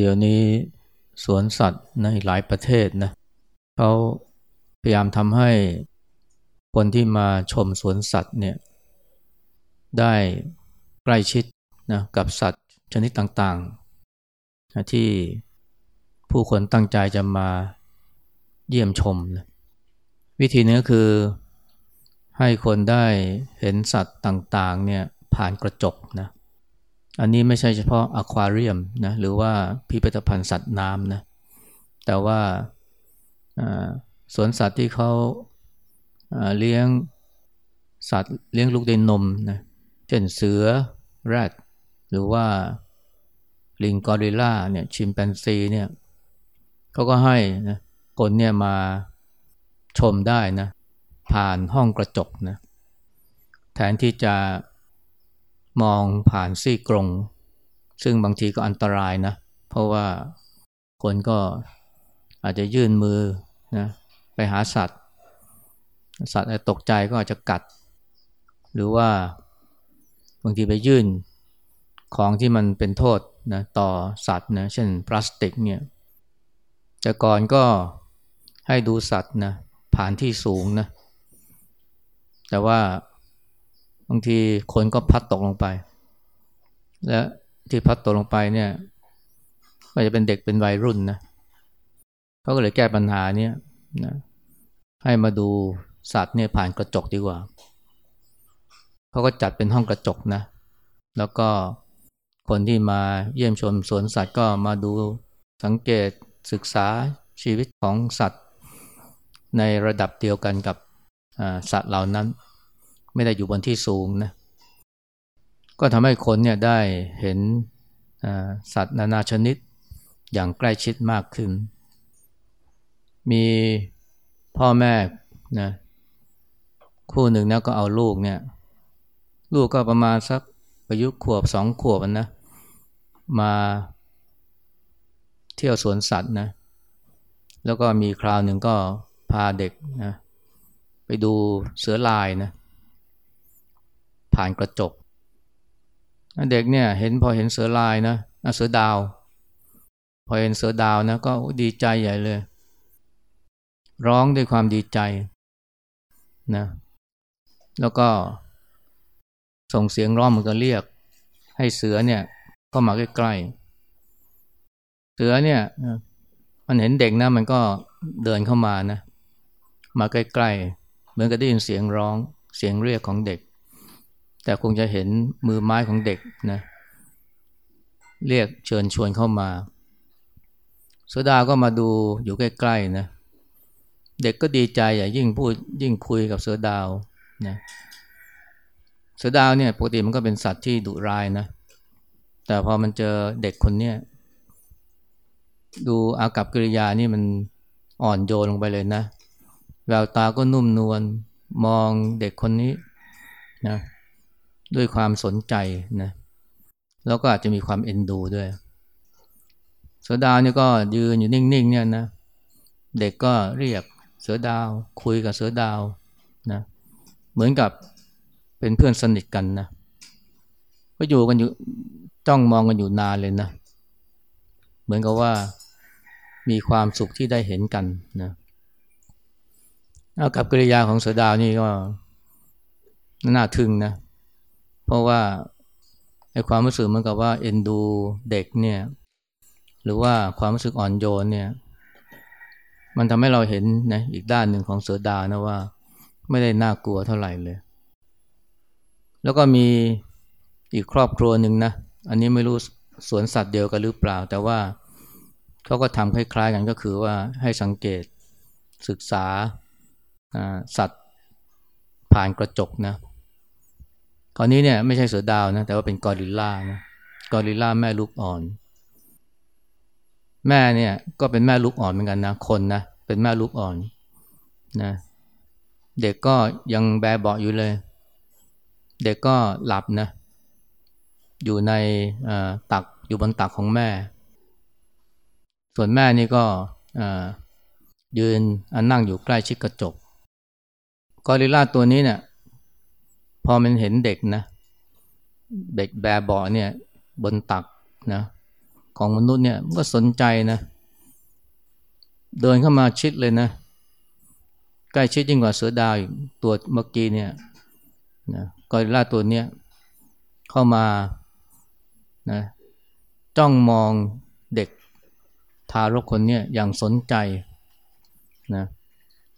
เดี๋ยวนี้สวนสัตว์ในหลายประเทศนะเขาพยายามทำให้คนที่มาชมสวนสัตว์เนี่ยได้ใกล้ชิดนะกับสัตว์ชนิดต่างๆนะที่ผู้คนตั้งใจจะมาเยี่ยมชมนะวิธีนี้คือให้คนได้เห็นสัตว์ต่างๆเนี่ยผ่านกระจกนะ อันนี้ไม่ใช่เฉพาะอควาเรียมนะหรือว่าพิพิธภัณฑ์สัตว์น้ำนะแต่ว่าสวนสัตว์ที่เขาเลี้ยงสัตว์เลี้ยงลูกด้วยนมนะเช่นเสือแรดหรือว่าลิงกอริลลาเนี่ยชิมแปนซีเนี่ยเขาก็ให้นะคนเนี่ยมาชมได้นะผ่านห้องกระจกนะแทนที่จะ มองผ่านซี่กรง ซึ่งบางทีก็อันตรายนะ เพราะว่าคนก็อาจจะยื่นมือนะไปหาสัตว์ สัตว์ตกใจก็อาจจะกัด หรือว่าบางทีไปยื่นของที่มันเป็นโทษนะต่อสัตว์นะเช่นพลาสติกเนี่ยแต่ก่อนก็ให้ดูสัตว์นะผ่านที่สูงนะแต่ว่า บางทีคนก็พัดตกลงไป และที่พัดตกลงไปเนี่ยก็จะเป็นเด็กเป็นวัยรุ่นนะเขาก็เลยแก้ปัญหาเนี่ยนะให้มาดูสัตว์เนี่ยผ่านกระจกดีกว่าเขาก็จัดเป็นห้องกระจกนะ แล้วก็คนที่มาเยี่ยมชมสวนสัตว์ก็มาดูสังเกตศึกษาชีวิตของสัตว์ ในระดับเดียวกันกับสัตว์เหล่านั้น ไม่ได้อยู่บนที่สูงนะก็ทำให้คนเนี่ยได้เห็นสัตว์นานาชนิดอย่างใกล้ชิดมากขึ้น มีพ่อแม่นะคู่หนึ่งนะก็เอาลูกเนี่ย ลูกก็ประมาณสักอายุขวบสองขวบนะ มาเที่ยวสวนสัตว์นะ แล้วก็มีคราวหนึ่งก็พาเด็กนะไปดูเสือลายนะ ผ่านกระจก เด็กเนี่ยเห็นพอเห็นเสือลายนะเสือดาว พอเห็นเสือดาวนะก็ดีใจใหญ่เลย ร้องด้วยความดีใจนะแล้วก็ส่งเสียงร้องมันก็เรียก ให้เสือเนี่ยก็มาใกล้ๆ เสือเนี่ยมันเห็นเด็กนะมันก็เดินเข้ามานะ มาใกล้ๆ เหมือนกับได้ยินเสียงร้องเสียงเรียกของเด็ก แต่คงจะเห็นมือไม้ของเด็กนะเรียกเชิญชวนเข้ามาเสดาก็มาดูอยู่ใกล้ๆนะเด็กก็ดีใจอย่ายิ่งพูดยิ่งคุยกับเสือดาวนะเสือดาวเนี่ยปกติมันก็เป็นสัตว์ที่ดุร้ายนะแต่พอมันเจอเด็กคนเนี้ยดูอากับกิริยานี่มันอ่อนโยนลงไปเลยนะแววตาก็นุ่มนวลมองเด็กคนนี้นะ ด้วยความสนใจนะแล้วก็อาจจะมีความเอ็นดูด้วยเสือดาวนี่ก็ยืนอยู่นิ่งๆเนี่ยนะเด็กก็เรียกเสือดาว คุยกับเสือดาวนะเหมือนกับเป็นเพื่อนสนิทกันนะก็อยู่กันอยู่จ้องมองกันอยู่นานเลยนะเหมือนกับว่ามีความสุขที่ได้เห็นกันนะเอากับกิริยาของเสือดาวนี่ก็น่าทึ่งนะ เพราะว่าไอ้ความรู้สึกเหมือนกับว่าเอ็นดูเด็กเนี่ยหรือว่าความรู้สึกอ่อนโยนเนี่ย มันทำให้เราเห็นนะอีกด้านหนึ่งของเสือดาวนะว่า ไม่ได้น่ากลัวเท่าไหร่เลย แล้วก็มีอีกครอบครัวหนึ่งนะอันนี้ไม่รู้สวนสัตว์เดียวกันหรือเปล่า แต่ว่าเขาก็ทำคล้ายๆกันก็คือว่าให้สังเกตศึกษาสัตว์ผ่านกระจกนะ คราวนี้เนี่ยไม่ใช่เสือดาวนะแต่ว่าเป็นกอริลลานะกอริลลาแม่ลูกอ่อน แม่เนี่ยก็เป็นแม่ลูกอ่อนเหมือนกันนะคนนะเป็นแม่ลูกอ่อนนะเด็กก็ยังแบเบาอยู่เลย เด็กก็หลับนะ อยู่ในตักอยู่บนตักของแม่ ส่วนแม่นี่ก็ยืนนั่งอยู่ใกล้ชิดกระจก กอริลลาตัวนี้เนี่ย อมันเห็นเด็กนะเด็กแบบเบาเนี่ย บนตักนะของมนุษย์เนี่ยมันก็สนใจนะ เดินเข้ามาชิดเลยนะ ใกล้ชิดยิ่งกว่าเสือดาวตัวเมื่อกี้เนี่ยนะกอริลลาตัวเนี้ยเข้ามานะจ้องมองเด็กทารกคนเนี้อย่างสนใจนะ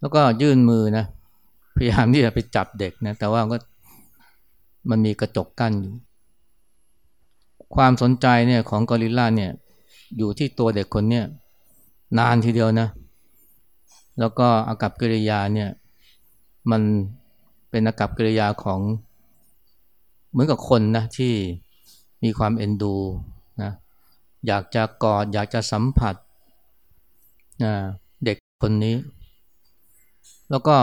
แล้วก็ยื่นมือนะพยายามที่จะไปจับเด็กนะแต่ว่าก็ มันมีกระจกกั้นอยู่ ความสนใจเนี่ยของกอริลลาเนี่ยอยู่ที่ตัวเด็กคนเนี่ยนานทีเดียวนะ แล้วก็อากับกิริยาเนี่ยมันเป็นอากับกิริยาของเหมือนกับคนนะที่มีความเอ็นดูนะอยากจะกอดอยากจะสัมผัสนะเด็กคนนี้ แล้วก็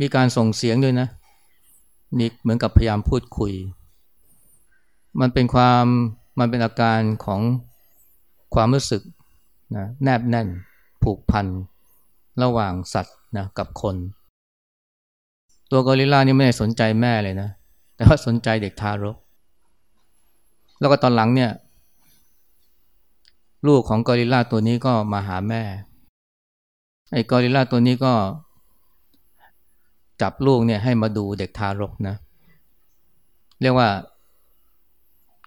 มีการส่งเสียงด้วยนะ มีเหมือนกับพยายามพูดคุย มันเป็นความมันเป็นอาการของความรู้สึกนะแนบแน่น ผูกพัน ระหว่างสัตว์นะกับคน ตัวกอริลลานี่ไม่ได้สนใจแม่เลยนะ แต่ว่าสนใจเด็กทารก แล้วก็ตอนหลังเนี่ย ลูกของกอริลลาตัวนี้ก็มาหาแม่ ไอ้กอริลลาตัวนี้ก็ จับลูกเนี่ยให้มาดูเด็กทารกนะ เรียกว่า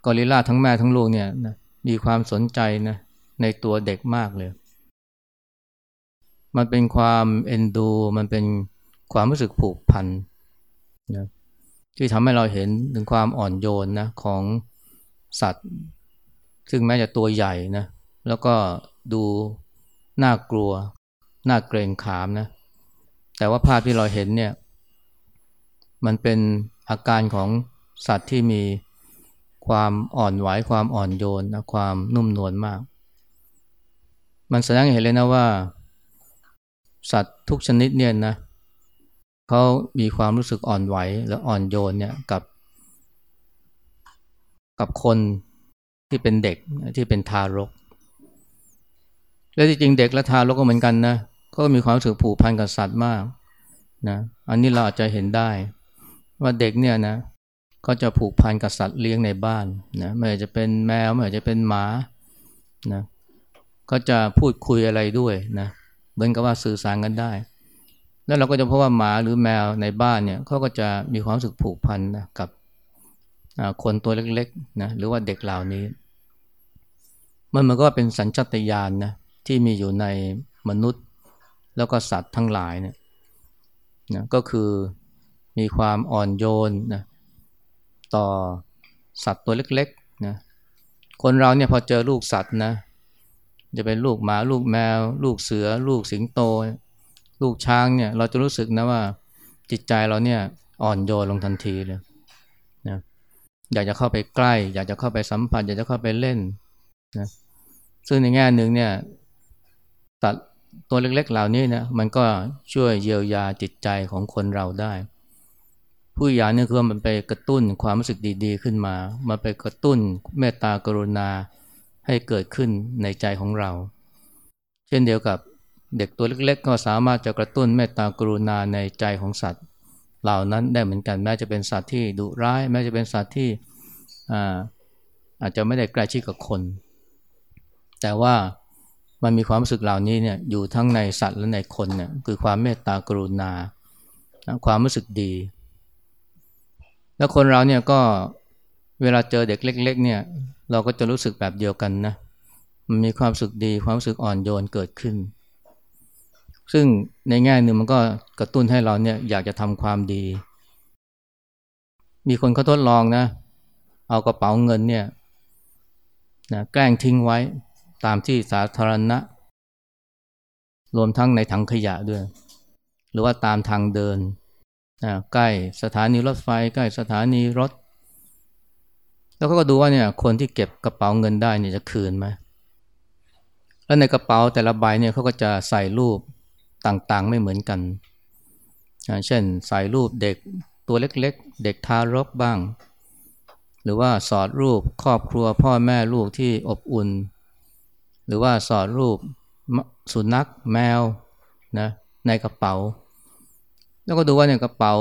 กอริลลาทั้งแม่ทั้งลูกเนี่ยนะมีความสนใจนะในตัวเด็กมากเลย มันเป็นความเอ็นดู มันเป็นความรู้สึกผูกพันนะที่ทำให้เราเห็นถึงความอ่อนโยนนะของสัตว์ ซึ่งแม้จะตัวใหญ่นะแล้วก็ดูน่ากลัว น่าเกรงขามนะ แต่ว่าภาพที่เราเห็นเนี่ยมันเป็นอาการของสัตว์ที่มีความอ่อนไหวความอ่อนโยนนะความนุ่มนวลมาก มันแสดงให้เห็นเลยนะว่า สัตว์ทุกชนิดเนี่ยนะเขามีความรู้สึกอ่อนไหวและอ่อนโยนเนี่ยกับ กับคนที่เป็นเด็กที่เป็นทารก และจริงๆเด็กและทารกก็เหมือนกันนะ ก็มีความรู้สึกผูกพันกับสัตว์มากนะอันนี้เราอาจจะเห็นได้ ว่าเด็กเนี่ยนะก็จะผูกพันกับสัตว์เลี้ยงในบ้านนะไม่ว่าจะเป็นแมวไม่ว่าจะเป็นหมานะก็จะพูดคุยอะไรด้วยนะเหมือนกับว่าสื่อสารกันได้ แล้วเราก็จะพบว่าหมาหรือแมวในบ้านเนี่ยเขาก็จะมีความรู้สึกผูกพันนะกับคนตัวเล็กๆนะหรือว่าเด็กเหล่านี้ มันมันก็เป็นสัญชตาตญาณนะที่มีอยู่ในมนุษย์ แล้วก็สัตว์ทั้งหลายเนี่ยนะก็คือมีความอ่อนโยนนะต่อสัตว์ตัวเล็กๆนะคนเราเนี่ยพอเจอลูกสัตว์นะจะเป็นลูกหมาลูกแมว ลูกเสือ ลูกสิงโต ลูกช้างเนี่ยเราจะรู้สึกนะว่าจิตใจเราเนี่ยอ่อนโยนลงทันทีเลยนะอยากจะเข้าไปใกล้ อยากจะเข้าไปสัมผัส อยากจะเข้าไปเล่นนะซึ่งในแง่หนึ่งเนี่ยสัตว์ ตัวเล็กๆเหล่านี้นะมันก็ช่วยเยียวยาจิตใจของคนเราได้ ผู้ยาเนี่ยคือมันไปกระตุ้นความรู้สึกดีๆขึ้นมา มาไปกระตุ้นเมตตากรุณาให้เกิดขึ้นในใจของเรา เช่นเดียวกับเด็กตัวเล็กๆ ก็สามารถจะกระตุ้นเมตตากรุณาในใจของสัตว์ เหล่านั้นได้เหมือนกันแม้จะเป็นสัตว์ที่ดุร้าย แม้จะเป็นสัตว์ที่อาอาจจะไม่ได้ใกล้ชิดกับคน แต่ว่า มันมีความรู้สึกเหล่านี้เนี่ยอยู่ทั้งในสัตว์และในคนเนี่ยคือความเมตตากรุณา ความรู้สึกดี แล้วคนเราเนี่ยก็เวลาเจอเด็กเล็ก ๆ เนี่ยเราก็จะรู้สึกแบบเดียวกันนะมันมีความสึกดีความรู้สึกอ่อนโยนเกิดขึ้น ซึ่งในแง่หนึ่งมันก็กระตุ้นให้เราเนี่ยอยากจะทำความดี มีคนเขาทดลองนะ เอากระเป๋าเงินเนี่ยนะแกล้งทิ้งไว้ ตามที่สาธารณะ รวมทั้งในถังขยะด้วย หรือว่าตามทางเดิน ใกล้สถานีรถไฟ ใกล้สถานีรถ แล้วก็ดูว่าเนี่ยคนที่เก็บกระเป๋าเงินได้เนี่ยจะคืนไหมแล้วในกระเป๋าแต่ละใบเนี่ยเขาก็จะใส่รูปต่างๆ ไม่เหมือนกัน เช่นใส่รูปเด็กตัวเล็กๆ เด็กทารกบ้าง หรือว่าสอดรูปครอบครัวพ่อแม่ลูกที่อบอุ่น หรือว่าสอดรูปสุนัขแมวนะในกระเป๋า แล้วก็ดูว่าเนี่ยกระเป๋า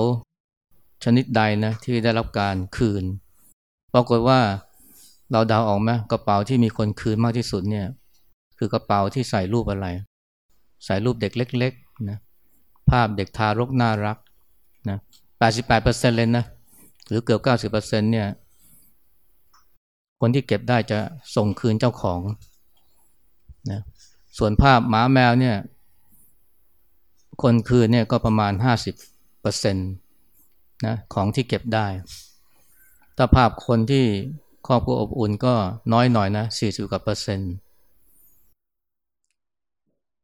ชนิดใดนะที่ได้รับการคืน ปรากฏว่าเราเดาออกไหมกระเป๋าที่มีคนคืนมากที่สุดเนี่ยคือกระเป๋าที่ใส่รูปอะไร ใส่รูปเด็กเล็กๆนะภาพเด็กทารกน่ารักนะ88%เลยนะหรือเกือบ 90%เนี่ยคนที่เก็บได้จะส่งคืนเจ้าของ นะส่วนภาพหมาแมวเนี่ย คนคืนเนี่ยก็ประมาณ 50%นะของที่เก็บได้ ถ้าภาพคนที่ครอบครัวอบอุ่นก็น้อยหน่อยนะ40กว่าเปอร์เซ็นต์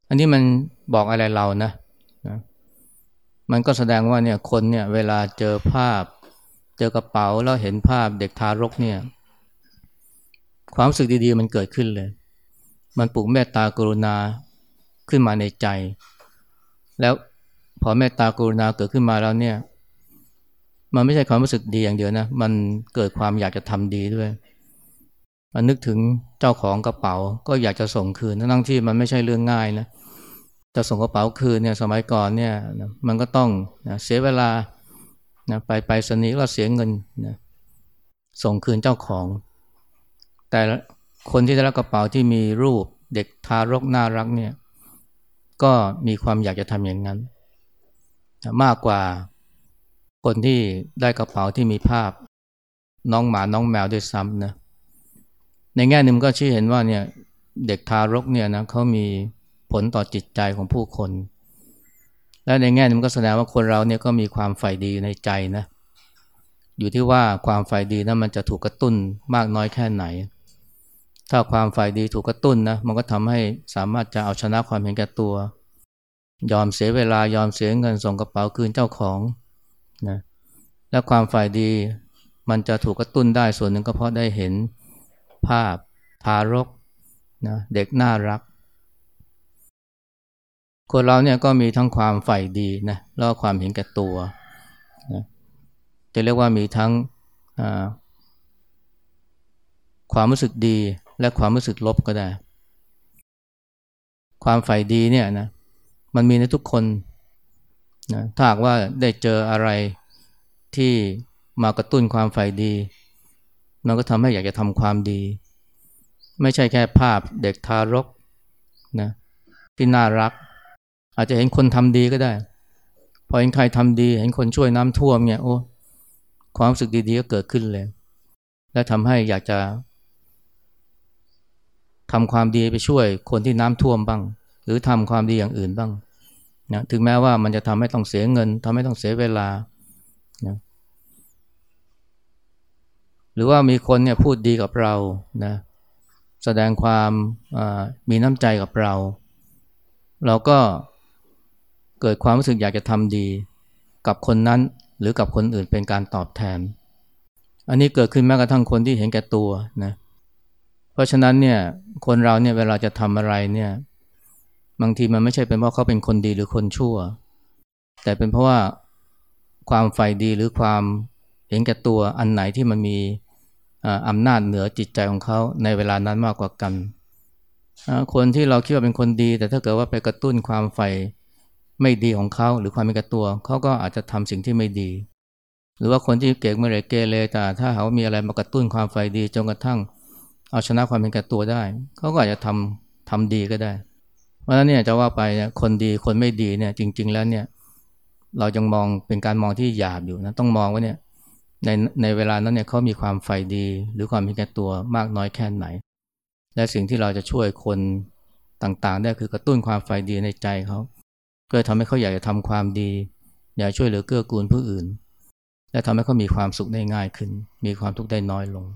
อันนี้มันบอกอะไรเรานะนะมันก็แสดงว่าเนี่ยคนเนี่ยเวลาเจอภาพ เจอกระเป๋าแล้วเห็นภาพเด็กทารกเนี่ย ความรู้สึกดีๆมันเกิดขึ้นเลย มันปลุกเมตตากรุณาขึ้นมาในใจ แล้วพอเมตตากรุณาเกิดขึ้นมาแล้วเนี่ย มันไม่ใช่ความรู้สึกดีอย่างเดียวนะ มันเกิดความอยากจะทำดีด้วย มันนึกถึงเจ้าของกระเป๋าก็อยากจะส่งคืนทั้งที่มันไม่ใช่เรื่องง่ายนะจะส่งกระเป๋าคืนเนี่ยสมัยก่อนเนี่ยมันก็ต้องนะเสียเวลานะไปไปสนีก็เสียเงินนะส่งคืนเจ้าของ แต่ คนที่ได้รับกระเป๋าที่มีรูปเด็กทารกน่ารักเนี่ยก็มีความอยากจะทำอย่างนั้น มากกว่าคนที่ได้กระเป๋าที่มีภาพน้องหมาน้องแมวด้วยซ้ำนะในแง่หนึ่งก็ชี้เห็นว่าเนี่ยเด็กทารกเนี่ยนะเขามีผลต่อจิตใจของผู้คน และในแง่นึงก็แสดงว่าคนเราเนี่ยก็มีความใฝ่ดีในใจนะอยู่ที่ว่าความใฝ่ดีนั้นมันจะถูกกระตุ้นมากน้อยแค่ไหน ถ้าความฝ่ายดีถูกกระตุ้นนะมันก็ทำให้สามารถจะเอาชนะความเห็นแก่ตัว ยอมเสียเวลายอมเสียเงินส่งกระเป๋าคืนเจ้าของนะและความฝ่ายดีมันจะถูกกระตุ้นได้ส่วนหนึ่งก็เพราะได้เห็นภาพทารกนะเด็กน่ารัก คนเราเนี่ยก็มีทั้งความฝ่ายดีนะแล้วความเห็นแก่ตัวนะจะเรียกว่ามีทั้งความรู้สึกดี และความรู้สึกลบก็ได้ ความฝ่ายดีเนี่ยนะมันมีในทุกคนนะถ้าหากว่าได้เจออะไรที่มากระตุ้นความใฝ่ดี มันก็ทำให้อยากจะทำความดี ไม่ใช่แค่ภาพเด็กทารกนะที่น่ารัก อาจจะเห็นคนทำดีก็ได้ พอเห็นใครทำดี เห็นคนช่วยน้ำท่วมเนี่ยโอ้ความรู้สึกดีๆก็เกิดขึ้นเลย และทำให้อยากจะ ทำความดีไปช่วยคนที่น้ำท่วมบ้าง หรือทำความดีอย่างอื่นบ้างนะถึงแม้ว่ามันจะทำให้ต้องเสียเงินทำให้ต้องเสียเวลานะหรือว่ามีคนเนี่ยพูดดีกับเรานะแสดงความมีน้ำใจกับเรา เราก็เกิดความรู้สึกอยากจะทำดีกับคนนั้นหรือกับคนอื่นเป็นการตอบแทน อันนี้เกิดขึ้นแม้กระทั่งคนที่เห็นแก่ตัวนะเพราะฉะนั้นเนี่ยคนเราเนี่ยเวลาจะทำอะไรเนี่ยบางทีมันไม่ใช่เป็นเพราะเขาเป็นคนดีหรือคนชั่ว แต่เป็นเพราะว่าความใฝ่ดีหรือความเห็นแก่ตัวอันไหนที่มันมีอำนาจเหนือจิตใจของเขาในเวลานั้นมากกว่ากัน คนที่เราคิดว่าเป็นคนดี แต่ถ้าเกิดว่าไปกระตุ้นความใฝ่ไม่ดีของเขาหรือความเป็นกระตัวเขาก็อาจจะทำสิ่งที่ไม่ดี หรือว่าคนที่เก่งเมื่อไรเกเรแต่ถ้าเขามีอะไรมากระตุ้นความใฝ่ดีจนกระทั่ง เอาชนะความเป็นแกระตัวได้ เขาก็อาจจะทำทำดีก็ได้ เพราะฉะนั้นเนี่ยจะว่าไปเนี่ยคนดีคนไม่ดีเนี่ยจริง ๆ แล้วเนี่ยเรายังมองเป็นการมองที่หยาบอยู่นะต้องมองว่าเนี่ยในในเวลานั้นเนี่ยเขามีความใฝ่ดี หรือความมีแก่ตัวมากน้อยแค่ไหน และสิ่งที่เราจะช่วยคนต่างๆ ได้คือกระตุ้นความใฝ่ดีในใจเขาก็ทำให้เขาอยากจะทำความดี อยากช่วยเหลือเกื้อกูลผู้อื่น และทำให้เขามีความสุขได้ง่ายขึ้น มีความทุกข์ได้น้อยลง